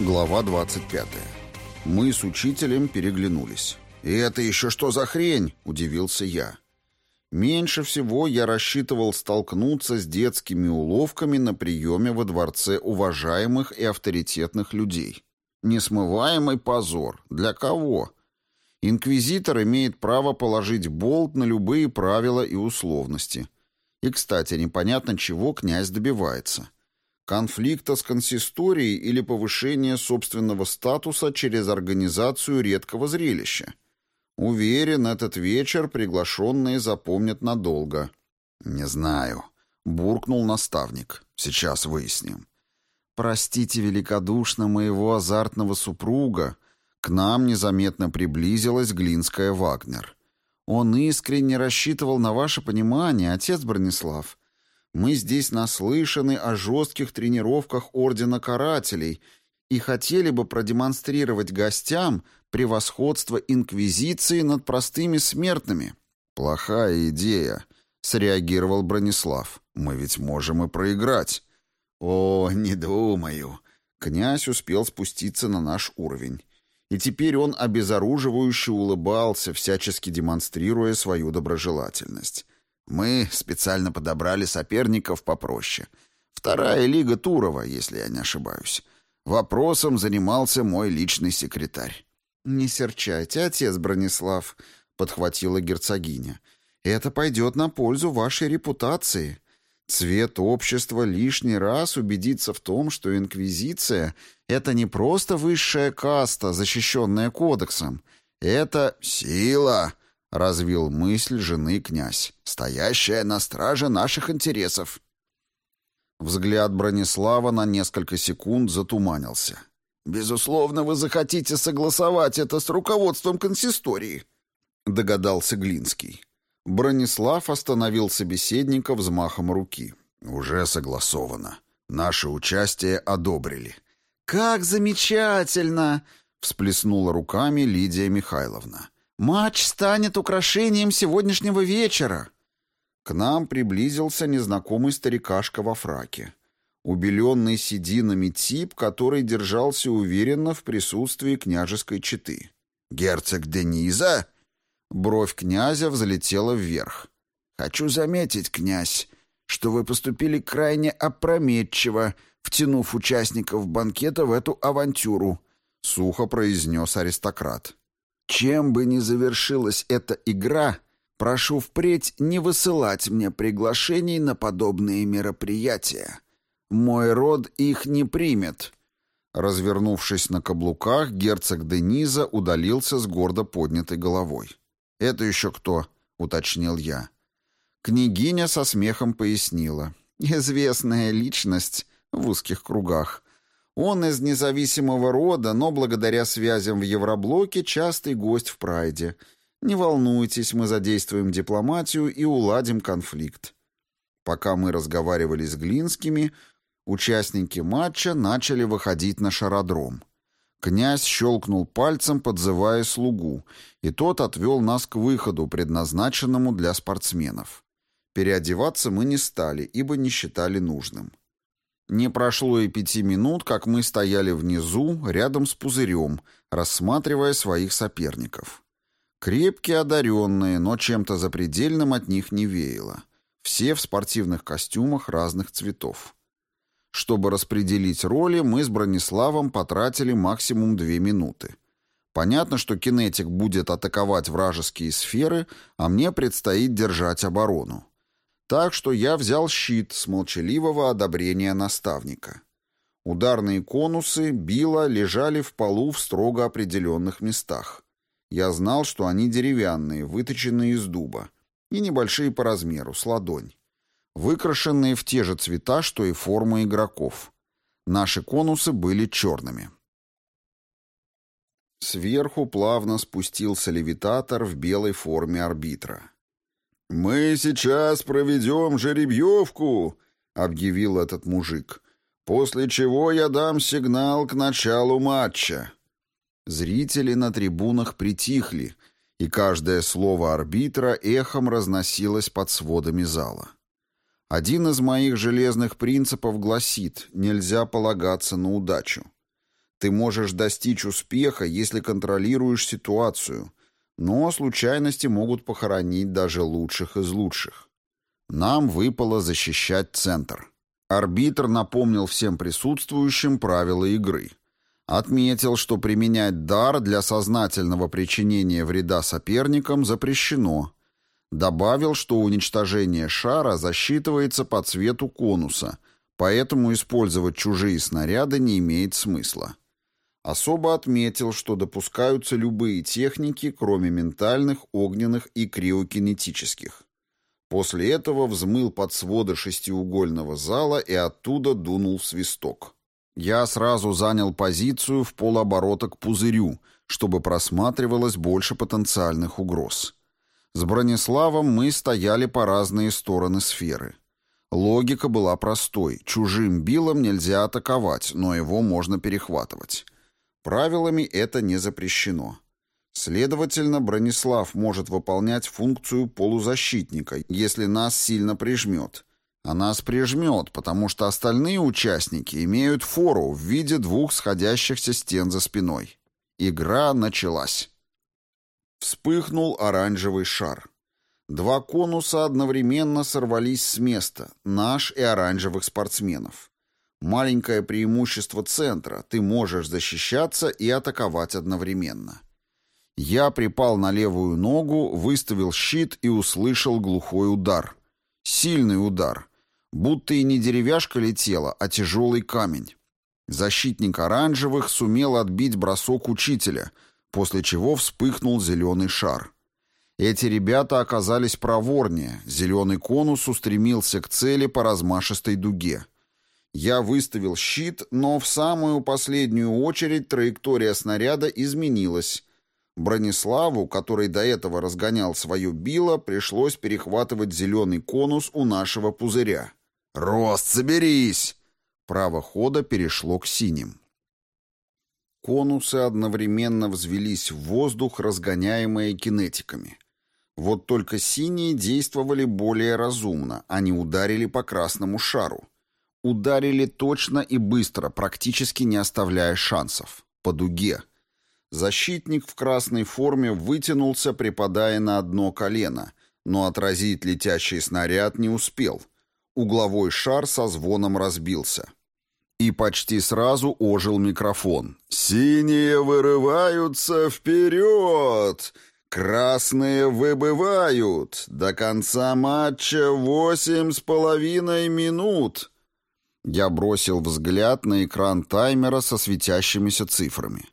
Глава 25. Мы с учителем переглянулись. «И это еще что за хрень?» – удивился я. Меньше всего я рассчитывал столкнуться с детскими уловками на приеме во дворце уважаемых и авторитетных людей. Несмываемый позор. Для кого? Инквизитор имеет право положить болт на любые правила и условности. И, кстати, непонятно, чего князь добивается. Конфликта с консисторией или повышения собственного статуса через организацию редкого зрелища. Уверен, этот вечер приглашенные запомнят надолго. «Не знаю», — буркнул наставник. «Сейчас выясним». «Простите великодушно моего азартного супруга», к нам незаметно приблизилась Глинская Вагнер. Он искренне рассчитывал на ваше понимание, отец Бронислав. Мы здесь наслышаны о жестких тренировках Ордена Карателей и хотели бы продемонстрировать гостям превосходство Инквизиции над простыми смертными. «Плохая идея», — среагировал Бронислав. «Мы ведь можем и проиграть». «О, не думаю». Князь успел спуститься на наш уровень. И теперь он обезоруживающе улыбался, всячески демонстрируя свою доброжелательность. «Мы специально подобрали соперников попроще. Вторая лига Турова, если я не ошибаюсь. Вопросом занимался мой личный секретарь. «Не серчайте, отец Бронислав», — подхватила герцогиня. «Это пойдет на пользу вашей репутации. Цвет общества лишний раз убедится в том, что инквизиция — это не просто высшая каста, защищенная кодексом. Это сила», — развил мысль жены князь, «стоящая на страже наших интересов». Взгляд Бронислава на несколько секунд затуманился. «Безусловно, вы захотите согласовать это с руководством консистории», — догадался Глинский. Бронислав остановил собеседника взмахом руки. «Уже согласовано. Наше участие одобрили». «Как замечательно!» — всплеснула руками Лидия Михайловна. «Матч станет украшением сегодняшнего вечера!» К нам приблизился незнакомый старикашка во фраке убеленный сединами тип, который держался уверенно в присутствии княжеской четы. «Герцог Дениза?» Бровь князя взлетела вверх. «Хочу заметить, князь, что вы поступили крайне опрометчиво, втянув участников банкета в эту авантюру», — сухо произнес аристократ. «Чем бы ни завершилась эта игра, прошу впредь не высылать мне приглашений на подобные мероприятия». Мой род их не примет». Развернувшись на каблуках, герцог Дениза удалился с гордо поднятой головой. «Это еще кто?» — уточнил я. Княгиня со смехом пояснила. «Известная личность в узких кругах. Он из независимого рода, но благодаря связям в Евроблоке частый гость в Прайде. Не волнуйтесь, мы задействуем дипломатию и уладим конфликт». Пока мы разговаривали с Глинскими, Участники матча начали выходить на шародром. Князь щелкнул пальцем, подзывая слугу, и тот отвел нас к выходу, предназначенному для спортсменов. Переодеваться мы не стали, ибо не считали нужным. Не прошло и пяти минут, как мы стояли внизу, рядом с пузырем, рассматривая своих соперников. Крепкие, одаренные, но чем-то запредельным от них не веяло. Все в спортивных костюмах разных цветов. Чтобы распределить роли, мы с Брониславом потратили максимум две минуты. Понятно, что кинетик будет атаковать вражеские сферы, а мне предстоит держать оборону. Так что я взял щит с молчаливого одобрения наставника. Ударные конусы, била лежали в полу в строго определенных местах. Я знал, что они деревянные, выточенные из дуба, и небольшие по размеру, с ладонь выкрашенные в те же цвета, что и формы игроков. Наши конусы были черными. Сверху плавно спустился левитатор в белой форме арбитра. «Мы сейчас проведем жеребьевку», — объявил этот мужик, «после чего я дам сигнал к началу матча». Зрители на трибунах притихли, и каждое слово арбитра эхом разносилось под сводами зала. Один из моих железных принципов гласит «нельзя полагаться на удачу». Ты можешь достичь успеха, если контролируешь ситуацию, но случайности могут похоронить даже лучших из лучших. Нам выпало защищать центр. Арбитр напомнил всем присутствующим правила игры. Отметил, что применять дар для сознательного причинения вреда соперникам запрещено. Добавил, что уничтожение шара засчитывается по цвету конуса, поэтому использовать чужие снаряды не имеет смысла. Особо отметил, что допускаются любые техники, кроме ментальных, огненных и криокинетических. После этого взмыл под своды шестиугольного зала и оттуда дунул свисток. Я сразу занял позицию в полоборота к пузырю, чтобы просматривалось больше потенциальных угроз. С Брониславом мы стояли по разные стороны сферы. Логика была простой. Чужим билом нельзя атаковать, но его можно перехватывать. Правилами это не запрещено. Следовательно, Бронислав может выполнять функцию полузащитника, если нас сильно прижмет. А нас прижмет, потому что остальные участники имеют фору в виде двух сходящихся стен за спиной. Игра началась. Вспыхнул оранжевый шар. Два конуса одновременно сорвались с места, наш и оранжевых спортсменов. Маленькое преимущество центра, ты можешь защищаться и атаковать одновременно. Я припал на левую ногу, выставил щит и услышал глухой удар. Сильный удар. Будто и не деревяшка летела, а тяжелый камень. Защитник оранжевых сумел отбить бросок учителя, после чего вспыхнул зеленый шар. Эти ребята оказались проворнее, зеленый конус устремился к цели по размашистой дуге. Я выставил щит, но в самую последнюю очередь траектория снаряда изменилась, Брониславу, который до этого разгонял свое било, пришлось перехватывать зеленый конус у нашего пузыря. «Рост, соберись!» Право хода перешло к синим. Конусы одновременно взвелись в воздух, разгоняемые кинетиками. Вот только синие действовали более разумно, они ударили по красному шару. Ударили точно и быстро, практически не оставляя шансов. По дуге. Защитник в красной форме вытянулся, припадая на одно колено, но отразить летящий снаряд не успел. Угловой шар со звоном разбился. И почти сразу ожил микрофон. «Синие вырываются вперед! Красные выбывают! До конца матча восемь с половиной минут!» Я бросил взгляд на экран таймера со светящимися цифрами.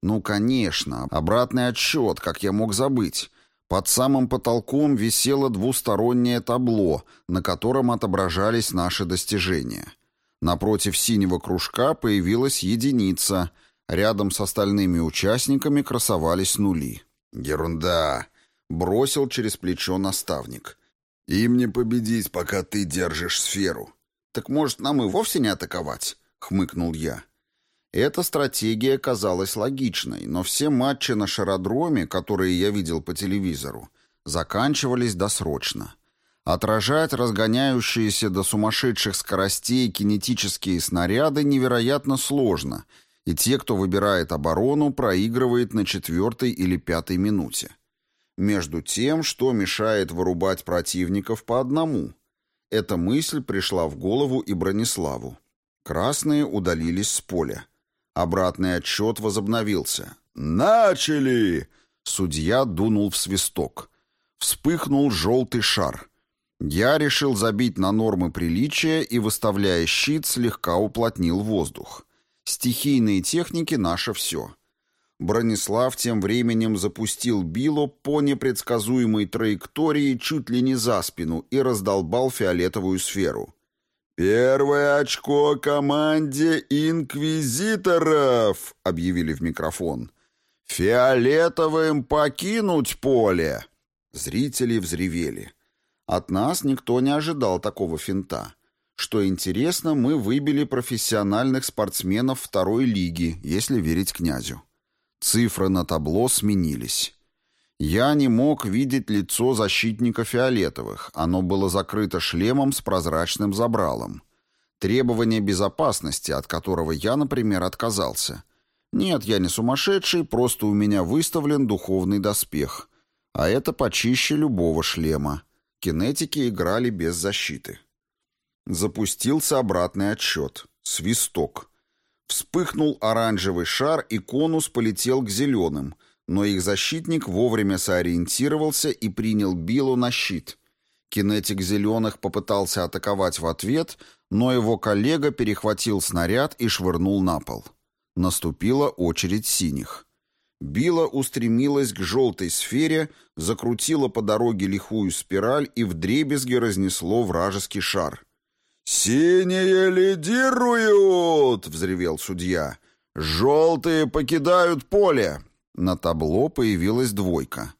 Ну, конечно, обратный отсчет, как я мог забыть. Под самым потолком висело двустороннее табло, на котором отображались наши достижения. Напротив синего кружка появилась единица. Рядом с остальными участниками красовались нули. «Ерунда!» — бросил через плечо наставник. «Им не победить, пока ты держишь сферу». «Так, может, нам и вовсе не атаковать?» — хмыкнул я. Эта стратегия казалась логичной, но все матчи на шародроме, которые я видел по телевизору, заканчивались досрочно. Отражать разгоняющиеся до сумасшедших скоростей кинетические снаряды невероятно сложно, и те, кто выбирает оборону, проигрывает на четвертой или пятой минуте. Между тем, что мешает вырубать противников по одному. Эта мысль пришла в голову и Брониславу. Красные удалились с поля. Обратный отчет возобновился. «Начали!» Судья дунул в свисток. Вспыхнул желтый шар. Я решил забить на нормы приличия и, выставляя щит, слегка уплотнил воздух. Стихийные техники — наше все. Бронислав тем временем запустил Било по непредсказуемой траектории чуть ли не за спину и раздолбал фиолетовую сферу. «Первое очко команде инквизиторов!» — объявили в микрофон. «Фиолетовым покинуть поле!» Зрители взревели. От нас никто не ожидал такого финта. Что интересно, мы выбили профессиональных спортсменов второй лиги, если верить князю. Цифры на табло сменились. Я не мог видеть лицо защитника фиолетовых, оно было закрыто шлемом с прозрачным забралом. Требование безопасности, от которого я, например, отказался. Нет, я не сумасшедший, просто у меня выставлен духовный доспех. А это почище любого шлема. Кинетики играли без защиты. Запустился обратный отсчет. Свисток. Вспыхнул оранжевый шар, и конус полетел к зеленым, но их защитник вовремя сориентировался и принял Биллу на щит. Кинетик зеленых попытался атаковать в ответ, но его коллега перехватил снаряд и швырнул на пол. Наступила очередь синих. Билла устремилась к желтой сфере, закрутила по дороге лихую спираль и вдребезги разнесло вражеский шар. «Синие лидируют!» — взревел судья. «Желтые покидают поле!» На табло появилась двойка.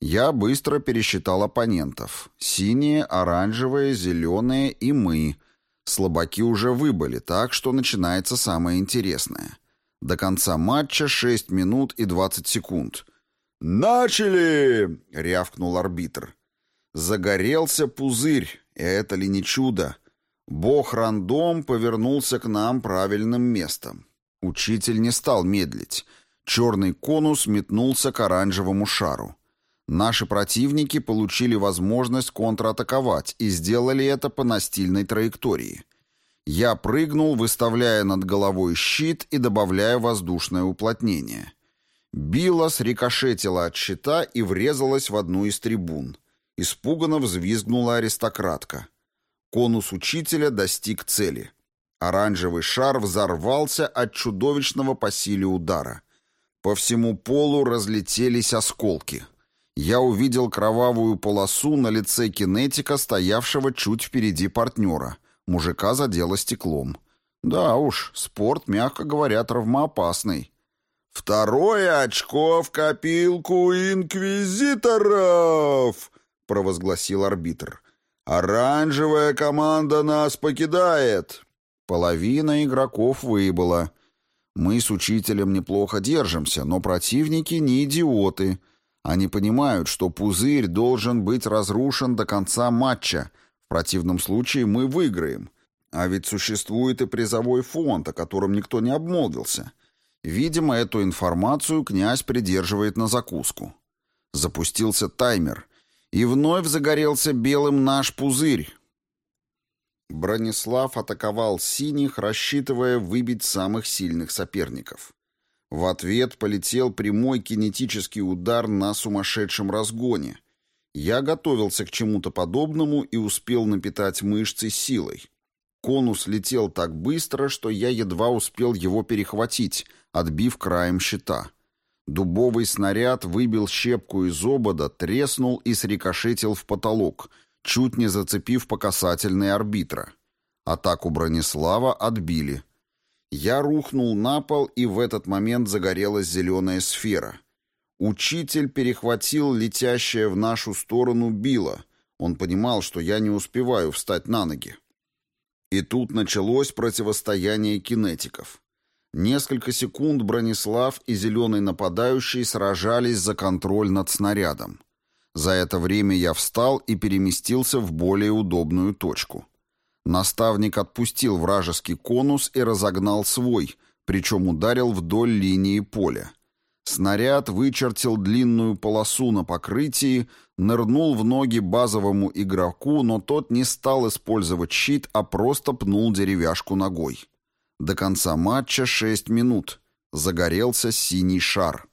Я быстро пересчитал оппонентов. Синие, оранжевые, зеленые и мы. Слабаки уже выбыли, так что начинается самое интересное. До конца матча 6 минут и 20 секунд. «Начали!» — рявкнул арбитр. Загорелся пузырь, и это ли не чудо? Бог рандом повернулся к нам правильным местом. Учитель не стал медлить. Черный конус метнулся к оранжевому шару. Наши противники получили возможность контратаковать и сделали это по настильной траектории. Я прыгнул, выставляя над головой щит и добавляя воздушное уплотнение. Билла срикошетила от щита и врезалась в одну из трибун. Испуганно взвизгнула аристократка. Конус учителя достиг цели. Оранжевый шар взорвался от чудовищного по силе удара. По всему полу разлетелись осколки. Я увидел кровавую полосу на лице кинетика, стоявшего чуть впереди партнера. Мужика задело стеклом. Да уж, спорт, мягко говоря, травмоопасный. «Второе очко в копилку инквизиторов!» — провозгласил арбитр. «Оранжевая команда нас покидает!» Половина игроков выбыла. Мы с учителем неплохо держимся, но противники не идиоты. Они понимают, что пузырь должен быть разрушен до конца матча, противном случае мы выиграем. А ведь существует и призовой фонд, о котором никто не обмолвился. Видимо, эту информацию князь придерживает на закуску. Запустился таймер, и вновь загорелся белым наш пузырь. Бронислав атаковал синих, рассчитывая выбить самых сильных соперников. В ответ полетел прямой кинетический удар на сумасшедшем разгоне, я готовился к чему-то подобному и успел напитать мышцы силой. Конус летел так быстро, что я едва успел его перехватить, отбив краем щита. Дубовый снаряд выбил щепку из обода, треснул и срикошетил в потолок, чуть не зацепив по касательной арбитра. Атаку Бронислава отбили. Я рухнул на пол, и в этот момент загорелась зеленая сфера — Учитель перехватил летящее в нашу сторону било. Он понимал, что я не успеваю встать на ноги. И тут началось противостояние кинетиков. Несколько секунд Бронислав и зеленый нападающий сражались за контроль над снарядом. За это время я встал и переместился в более удобную точку. Наставник отпустил вражеский конус и разогнал свой, причем ударил вдоль линии поля. Снаряд вычертил длинную полосу на покрытии, нырнул в ноги базовому игроку, но тот не стал использовать щит, а просто пнул деревяшку ногой. До конца матча 6 минут. Загорелся синий шар.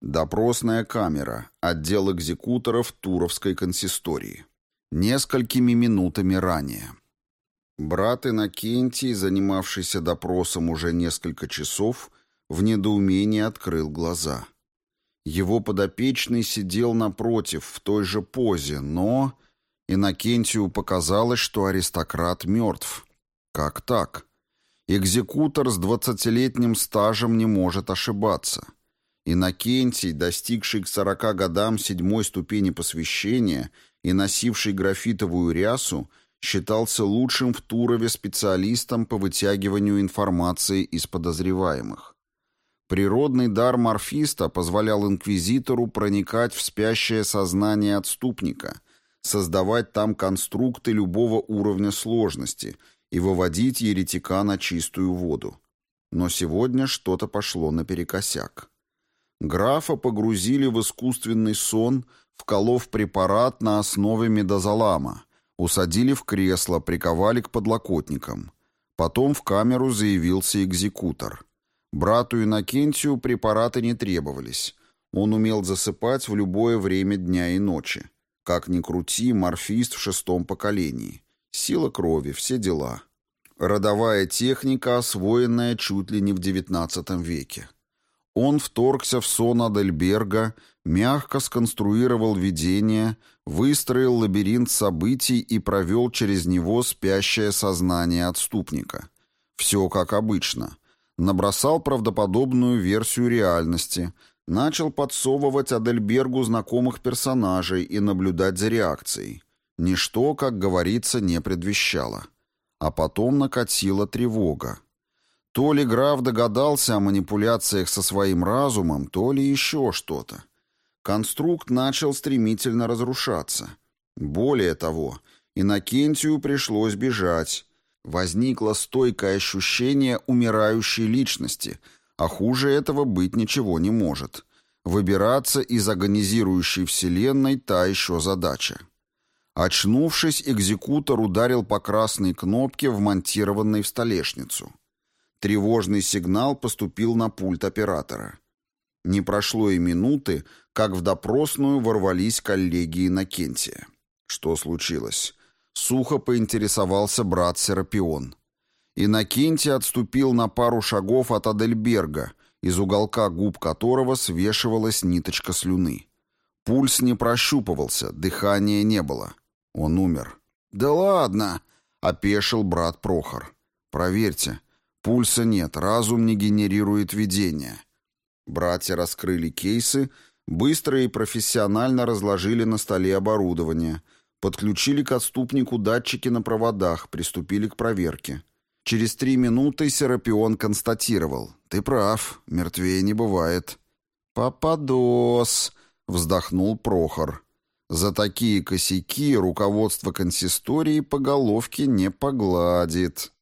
Допросная камера. Отдел экзекуторов Туровской консистории. Несколькими минутами ранее. Брат Иннокентий, занимавшийся допросом уже несколько часов, в недоумении открыл глаза. Его подопечный сидел напротив, в той же позе, но... Иннокентию показалось, что аристократ мертв. Как так? Экзекутор с двадцатилетним стажем не может ошибаться. Иннокентий, достигший к сорока годам седьмой ступени посвящения и носивший графитовую рясу, считался лучшим в Турове специалистом по вытягиванию информации из подозреваемых. Природный дар морфиста позволял инквизитору проникать в спящее сознание отступника, создавать там конструкты любого уровня сложности и выводить еретика на чистую воду. Но сегодня что-то пошло наперекосяк. Графа погрузили в искусственный сон, вколов препарат на основе медозалама, усадили в кресло, приковали к подлокотникам. Потом в камеру заявился экзекутор. Брату Иннокентию препараты не требовались. Он умел засыпать в любое время дня и ночи. Как ни крути, морфист в шестом поколении. Сила крови, все дела. Родовая техника, освоенная чуть ли не в XIX веке. Он вторгся в сон Адельберга, мягко сконструировал видение, выстроил лабиринт событий и провел через него спящее сознание отступника. Все как обычно. Набросал правдоподобную версию реальности, начал подсовывать Адельбергу знакомых персонажей и наблюдать за реакцией. Ничто, как говорится, не предвещало. А потом накатила тревога. То ли граф догадался о манипуляциях со своим разумом, то ли еще что-то. Конструкт начал стремительно разрушаться. Более того, Иннокентию пришлось бежать. Возникло стойкое ощущение умирающей личности, а хуже этого быть ничего не может. Выбираться из агонизирующей вселенной — та еще задача. Очнувшись, экзекутор ударил по красной кнопке, вмонтированной в столешницу. Тревожный сигнал поступил на пульт оператора. Не прошло и минуты, как в допросную ворвались коллеги Иннокентия. Что случилось? Сухо поинтересовался брат Серапион. Иннокентий отступил на пару шагов от Адельберга, из уголка губ которого свешивалась ниточка слюны. Пульс не прощупывался, дыхания не было. Он умер. «Да ладно!» — опешил брат Прохор. «Проверьте. Пульса нет, разум не генерирует видения». Братья раскрыли кейсы, быстро и профессионально разложили на столе оборудование, подключили к отступнику датчики на проводах, приступили к проверке. Через три минуты Серапион констатировал. «Ты прав, мертвее не бывает». «Пападос!» — вздохнул Прохор. За такие косяки руководство консистории по головке не погладит.